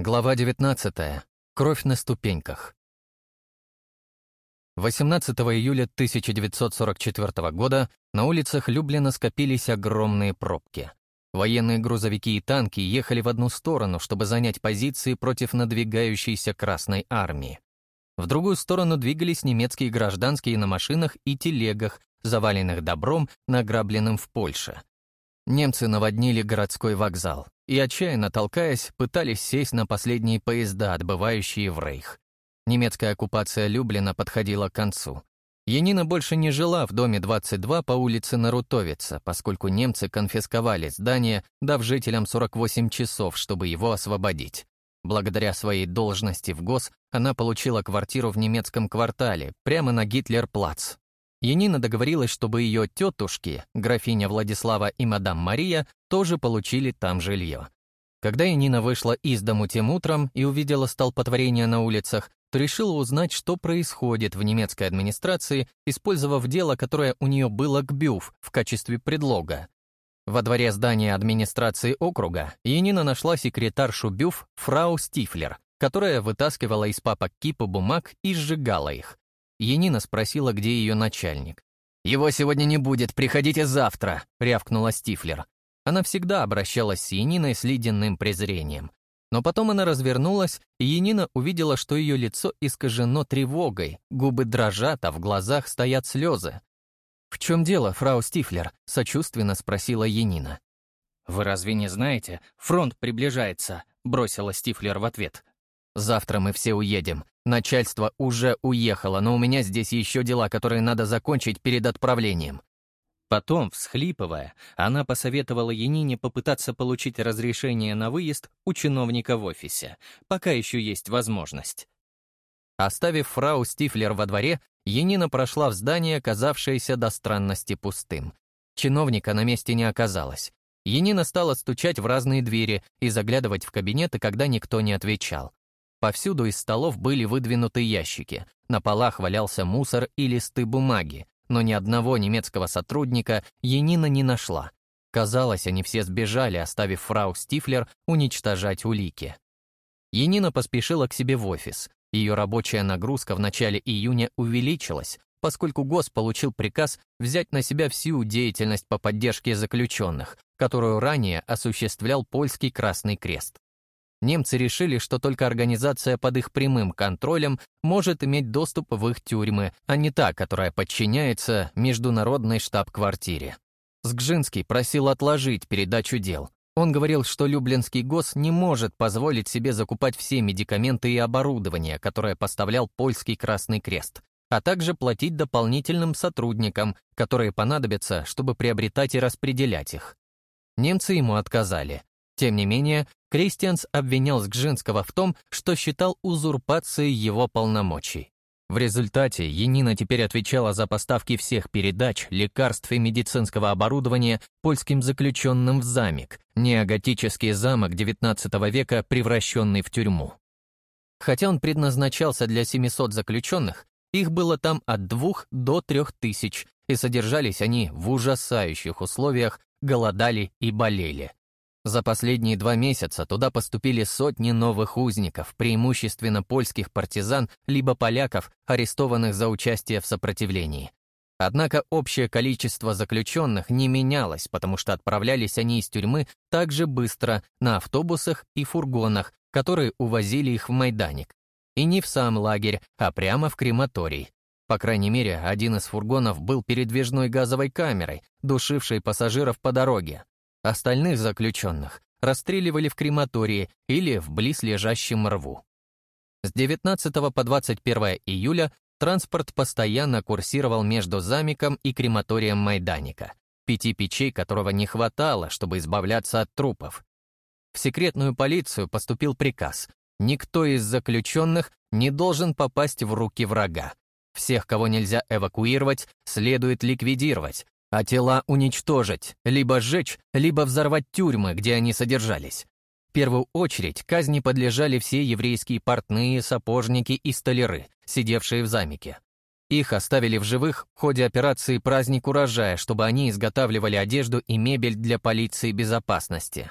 Глава 19. Кровь на ступеньках. 18 июля 1944 года на улицах Люблина скопились огромные пробки. Военные грузовики и танки ехали в одну сторону, чтобы занять позиции против надвигающейся Красной Армии. В другую сторону двигались немецкие гражданские на машинах и телегах, заваленных добром, награбленным в Польше. Немцы наводнили городской вокзал и, отчаянно толкаясь, пытались сесть на последние поезда, отбывающие в Рейх. Немецкая оккупация Люблина подходила к концу. Янина больше не жила в доме 22 по улице Нарутовица, поскольку немцы конфисковали здание, дав жителям 48 часов, чтобы его освободить. Благодаря своей должности в ГОС она получила квартиру в немецком квартале, прямо на Гитлер-плац, Янина договорилась, чтобы ее тетушки, графиня Владислава и мадам Мария, тоже получили там жилье. Когда Янина вышла из дому тем утром и увидела столпотворение на улицах, то решила узнать, что происходит в немецкой администрации, использовав дело, которое у нее было к Бюф в качестве предлога. Во дворе здания администрации округа Янина нашла секретаршу Бюф фрау Стифлер, которая вытаскивала из папок кипы бумаг и сжигала их. Енина спросила, где ее начальник. «Его сегодня не будет, приходите завтра», — рявкнула Стифлер. Она всегда обращалась с Яниной с ледяным презрением. Но потом она развернулась, и Янина увидела, что ее лицо искажено тревогой, губы дрожат, а в глазах стоят слезы. «В чем дело, фрау Стифлер?» — сочувственно спросила Янина. «Вы разве не знаете? Фронт приближается», — бросила Стифлер в ответ. Завтра мы все уедем. Начальство уже уехало, но у меня здесь еще дела, которые надо закончить перед отправлением». Потом, всхлипывая, она посоветовала Янине попытаться получить разрешение на выезд у чиновника в офисе, пока еще есть возможность. Оставив фрау Стифлер во дворе, Янина прошла в здание, казавшееся до странности пустым. Чиновника на месте не оказалось. Янина стала стучать в разные двери и заглядывать в кабинеты, когда никто не отвечал. Повсюду из столов были выдвинуты ящики, на полах валялся мусор и листы бумаги, но ни одного немецкого сотрудника Енина не нашла. Казалось, они все сбежали, оставив фрау Стифлер уничтожать улики. Енина поспешила к себе в офис. Ее рабочая нагрузка в начале июня увеличилась, поскольку ГОС получил приказ взять на себя всю деятельность по поддержке заключенных, которую ранее осуществлял польский Красный Крест. Немцы решили, что только организация под их прямым контролем может иметь доступ в их тюрьмы, а не та, которая подчиняется международной штаб-квартире. Сгжинский просил отложить передачу дел. Он говорил, что Люблинский ГОС не может позволить себе закупать все медикаменты и оборудование, которое поставлял польский Красный Крест, а также платить дополнительным сотрудникам, которые понадобятся, чтобы приобретать и распределять их. Немцы ему отказали. Тем не менее, Кристианс обвинял Сгжинского в том, что считал узурпацией его полномочий. В результате Янина теперь отвечала за поставки всех передач, лекарств и медицинского оборудования польским заключенным в замок, неоготический замок XIX века, превращенный в тюрьму. Хотя он предназначался для 700 заключенных, их было там от двух до трех тысяч, и содержались они в ужасающих условиях, голодали и болели. За последние два месяца туда поступили сотни новых узников, преимущественно польских партизан, либо поляков, арестованных за участие в сопротивлении. Однако общее количество заключенных не менялось, потому что отправлялись они из тюрьмы так же быстро на автобусах и фургонах, которые увозили их в Майданик. И не в сам лагерь, а прямо в крематорий. По крайней мере, один из фургонов был передвижной газовой камерой, душившей пассажиров по дороге, Остальных заключенных расстреливали в крематории или в близлежащем рву. С 19 по 21 июля транспорт постоянно курсировал между замиком и крематорием Майданика, пяти печей которого не хватало, чтобы избавляться от трупов. В секретную полицию поступил приказ. Никто из заключенных не должен попасть в руки врага. Всех, кого нельзя эвакуировать, следует ликвидировать, а тела уничтожить, либо сжечь, либо взорвать тюрьмы, где они содержались. В первую очередь казни подлежали все еврейские портные, сапожники и столяры, сидевшие в замке. Их оставили в живых в ходе операции «Праздник урожая», чтобы они изготавливали одежду и мебель для полиции безопасности.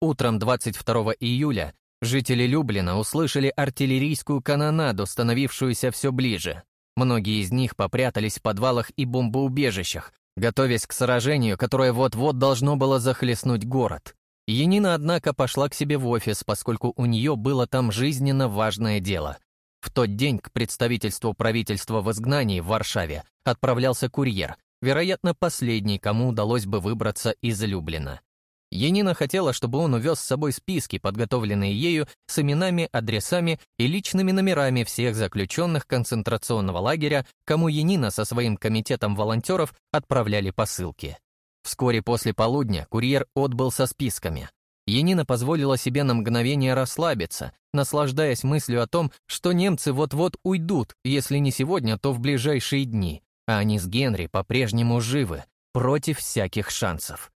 Утром 22 июля Жители Люблина услышали артиллерийскую канонаду, становившуюся все ближе. Многие из них попрятались в подвалах и бомбоубежищах, готовясь к сражению, которое вот-вот должно было захлестнуть город. Янина, однако, пошла к себе в офис, поскольку у нее было там жизненно важное дело. В тот день к представительству правительства в изгнании в Варшаве отправлялся курьер, вероятно, последний, кому удалось бы выбраться из Люблина. Енина хотела, чтобы он увез с собой списки, подготовленные ею с именами, адресами и личными номерами всех заключенных концентрационного лагеря, кому Енина со своим комитетом волонтеров отправляли посылки. Вскоре после полудня курьер отбыл со списками. Енина позволила себе на мгновение расслабиться, наслаждаясь мыслью о том, что немцы вот-вот уйдут, если не сегодня, то в ближайшие дни, а они с Генри по-прежнему живы, против всяких шансов.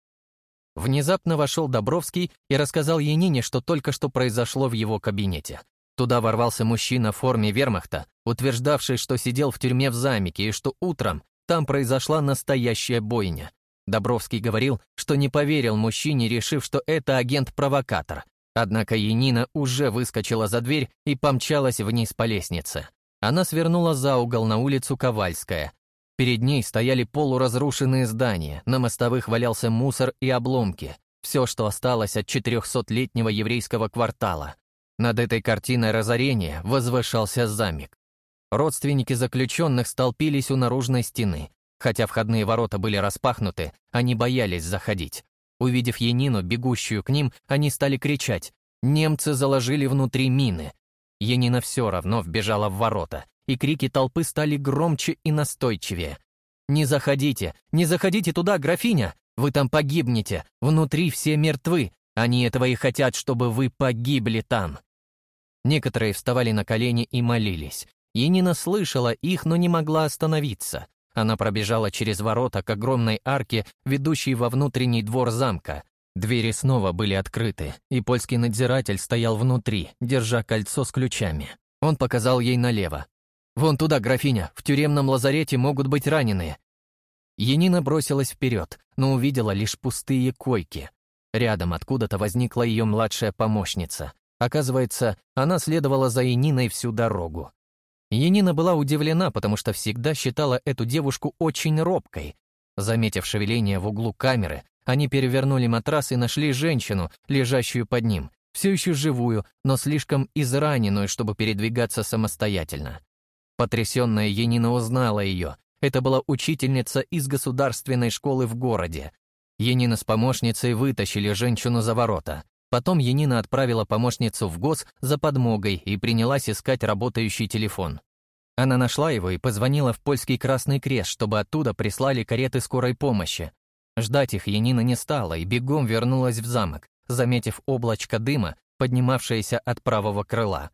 Внезапно вошел Добровский и рассказал Янине, что только что произошло в его кабинете. Туда ворвался мужчина в форме вермахта, утверждавший, что сидел в тюрьме в замке и что утром там произошла настоящая бойня. Добровский говорил, что не поверил мужчине, решив, что это агент-провокатор. Однако Янина уже выскочила за дверь и помчалась вниз по лестнице. Она свернула за угол на улицу Ковальская, Перед ней стояли полуразрушенные здания, на мостовых валялся мусор и обломки, все, что осталось от 400-летнего еврейского квартала. Над этой картиной разорения возвышался замок. Родственники заключенных столпились у наружной стены. Хотя входные ворота были распахнуты, они боялись заходить. Увидев Янину, бегущую к ним, они стали кричать «Немцы заложили внутри мины!». Янина все равно вбежала в ворота, и крики толпы стали громче и настойчивее. «Не заходите! Не заходите туда, графиня! Вы там погибнете! Внутри все мертвы! Они этого и хотят, чтобы вы погибли там!» Некоторые вставали на колени и молились. Енина слышала их, но не могла остановиться. Она пробежала через ворота к огромной арке, ведущей во внутренний двор замка. Двери снова были открыты, и польский надзиратель стоял внутри, держа кольцо с ключами. Он показал ей налево. «Вон туда, графиня, в тюремном лазарете могут быть раненые». Енина бросилась вперед, но увидела лишь пустые койки. Рядом откуда-то возникла ее младшая помощница. Оказывается, она следовала за Ениной всю дорогу. Енина была удивлена, потому что всегда считала эту девушку очень робкой. Заметив шевеление в углу камеры, они перевернули матрас и нашли женщину, лежащую под ним, все еще живую, но слишком израненную, чтобы передвигаться самостоятельно. Потрясенная Енина узнала ее. Это была учительница из государственной школы в городе. Енина с помощницей вытащили женщину за ворота. Потом Енина отправила помощницу в ГОС за подмогой и принялась искать работающий телефон. Она нашла его и позвонила в польский Красный Крест, чтобы оттуда прислали кареты скорой помощи. Ждать их Енина не стала и бегом вернулась в замок, заметив облачко дыма, поднимавшееся от правого крыла.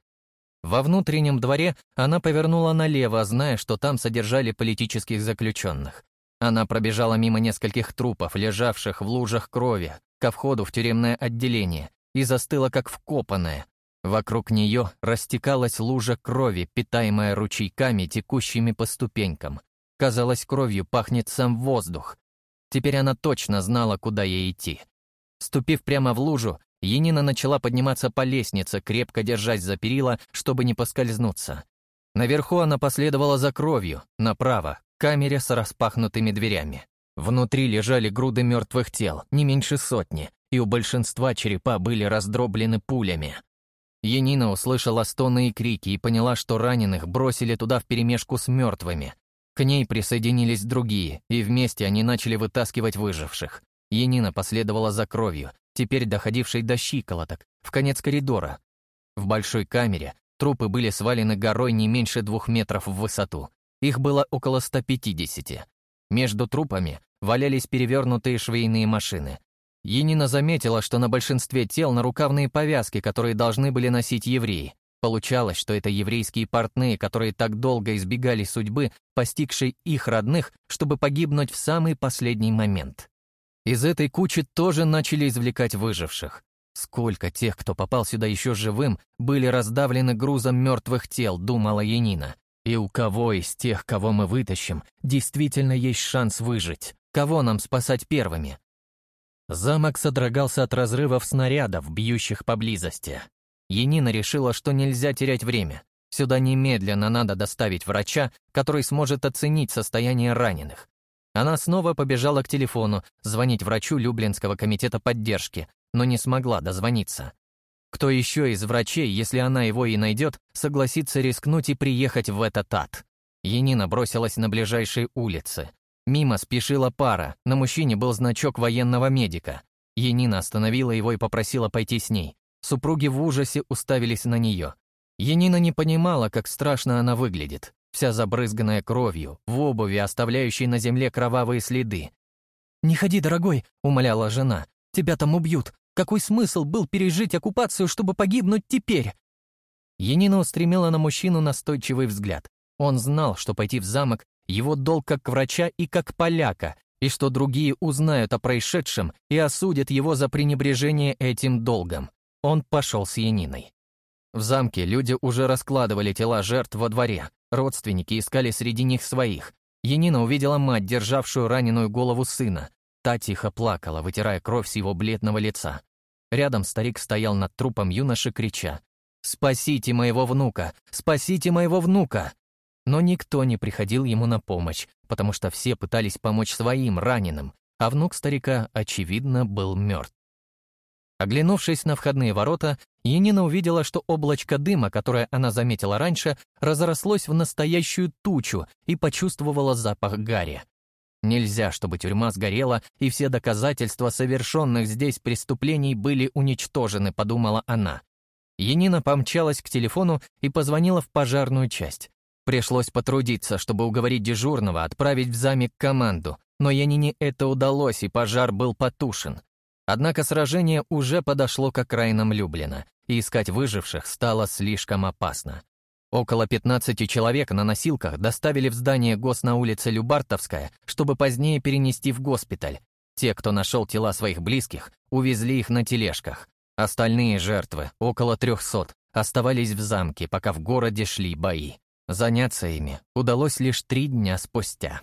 Во внутреннем дворе она повернула налево, зная, что там содержали политических заключенных. Она пробежала мимо нескольких трупов, лежавших в лужах крови, ко входу в тюремное отделение, и застыла как вкопанная. Вокруг нее растекалась лужа крови, питаемая ручейками, текущими по ступенькам. Казалось, кровью пахнет сам воздух. Теперь она точно знала, куда ей идти. Ступив прямо в лужу, Енина начала подниматься по лестнице, крепко держась за перила, чтобы не поскользнуться. Наверху она последовала за кровью, направо, к камере с распахнутыми дверями. Внутри лежали груды мертвых тел, не меньше сотни, и у большинства черепа были раздроблены пулями. Енина услышала стоны и крики и поняла, что раненых бросили туда вперемешку с мертвыми. К ней присоединились другие, и вместе они начали вытаскивать выживших. Енина последовала за кровью, теперь доходившей до щиколоток, в конец коридора. В большой камере трупы были свалены горой не меньше двух метров в высоту. Их было около 150. Между трупами валялись перевернутые швейные машины. Енина заметила, что на большинстве тел нарукавные повязки, которые должны были носить евреи. Получалось, что это еврейские портные, которые так долго избегали судьбы, постигшей их родных, чтобы погибнуть в самый последний момент. Из этой кучи тоже начали извлекать выживших. Сколько тех, кто попал сюда еще живым, были раздавлены грузом мертвых тел, думала Янина. И у кого из тех, кого мы вытащим, действительно есть шанс выжить? Кого нам спасать первыми? Замок содрогался от разрывов снарядов, бьющих поблизости. Енина решила, что нельзя терять время. Сюда немедленно надо доставить врача, который сможет оценить состояние раненых. Она снова побежала к телефону, звонить врачу Люблинского комитета поддержки, но не смогла дозвониться. Кто еще из врачей, если она его и найдет, согласится рискнуть и приехать в этот ад? Енина бросилась на ближайшие улицы. Мимо спешила пара, на мужчине был значок военного медика. Енина остановила его и попросила пойти с ней. Супруги в ужасе уставились на нее. Енина не понимала, как страшно она выглядит, вся забрызганная кровью, в обуви, оставляющей на земле кровавые следы. «Не ходи, дорогой», — умоляла жена, — «тебя там убьют. Какой смысл был пережить оккупацию, чтобы погибнуть теперь?» Енина устремила на мужчину настойчивый взгляд. Он знал, что пойти в замок — его долг как врача и как поляка, и что другие узнают о происшедшем и осудят его за пренебрежение этим долгом. Он пошел с Яниной. В замке люди уже раскладывали тела жертв во дворе, родственники искали среди них своих. Янина увидела мать, державшую раненую голову сына. Та тихо плакала, вытирая кровь с его бледного лица. Рядом старик стоял над трупом юноши, крича «Спасите моего внука! Спасите моего внука!» Но никто не приходил ему на помощь, потому что все пытались помочь своим раненым, а внук старика, очевидно, был мертв. Оглянувшись на входные ворота, Енина увидела, что облачко дыма, которое она заметила раньше, разрослось в настоящую тучу и почувствовала запах гари. Нельзя, чтобы тюрьма сгорела, и все доказательства совершенных здесь преступлений были уничтожены, подумала она. Енина помчалась к телефону и позвонила в пожарную часть. Пришлось потрудиться, чтобы уговорить дежурного отправить в замок команду, но Янине это удалось, и пожар был потушен. Однако сражение уже подошло к окраинам Люблина, и искать выживших стало слишком опасно. Около 15 человек на носилках доставили в здание ГОС на улице Любартовская, чтобы позднее перенести в госпиталь. Те, кто нашел тела своих близких, увезли их на тележках. Остальные жертвы, около 300, оставались в замке, пока в городе шли бои. Заняться ими удалось лишь три дня спустя.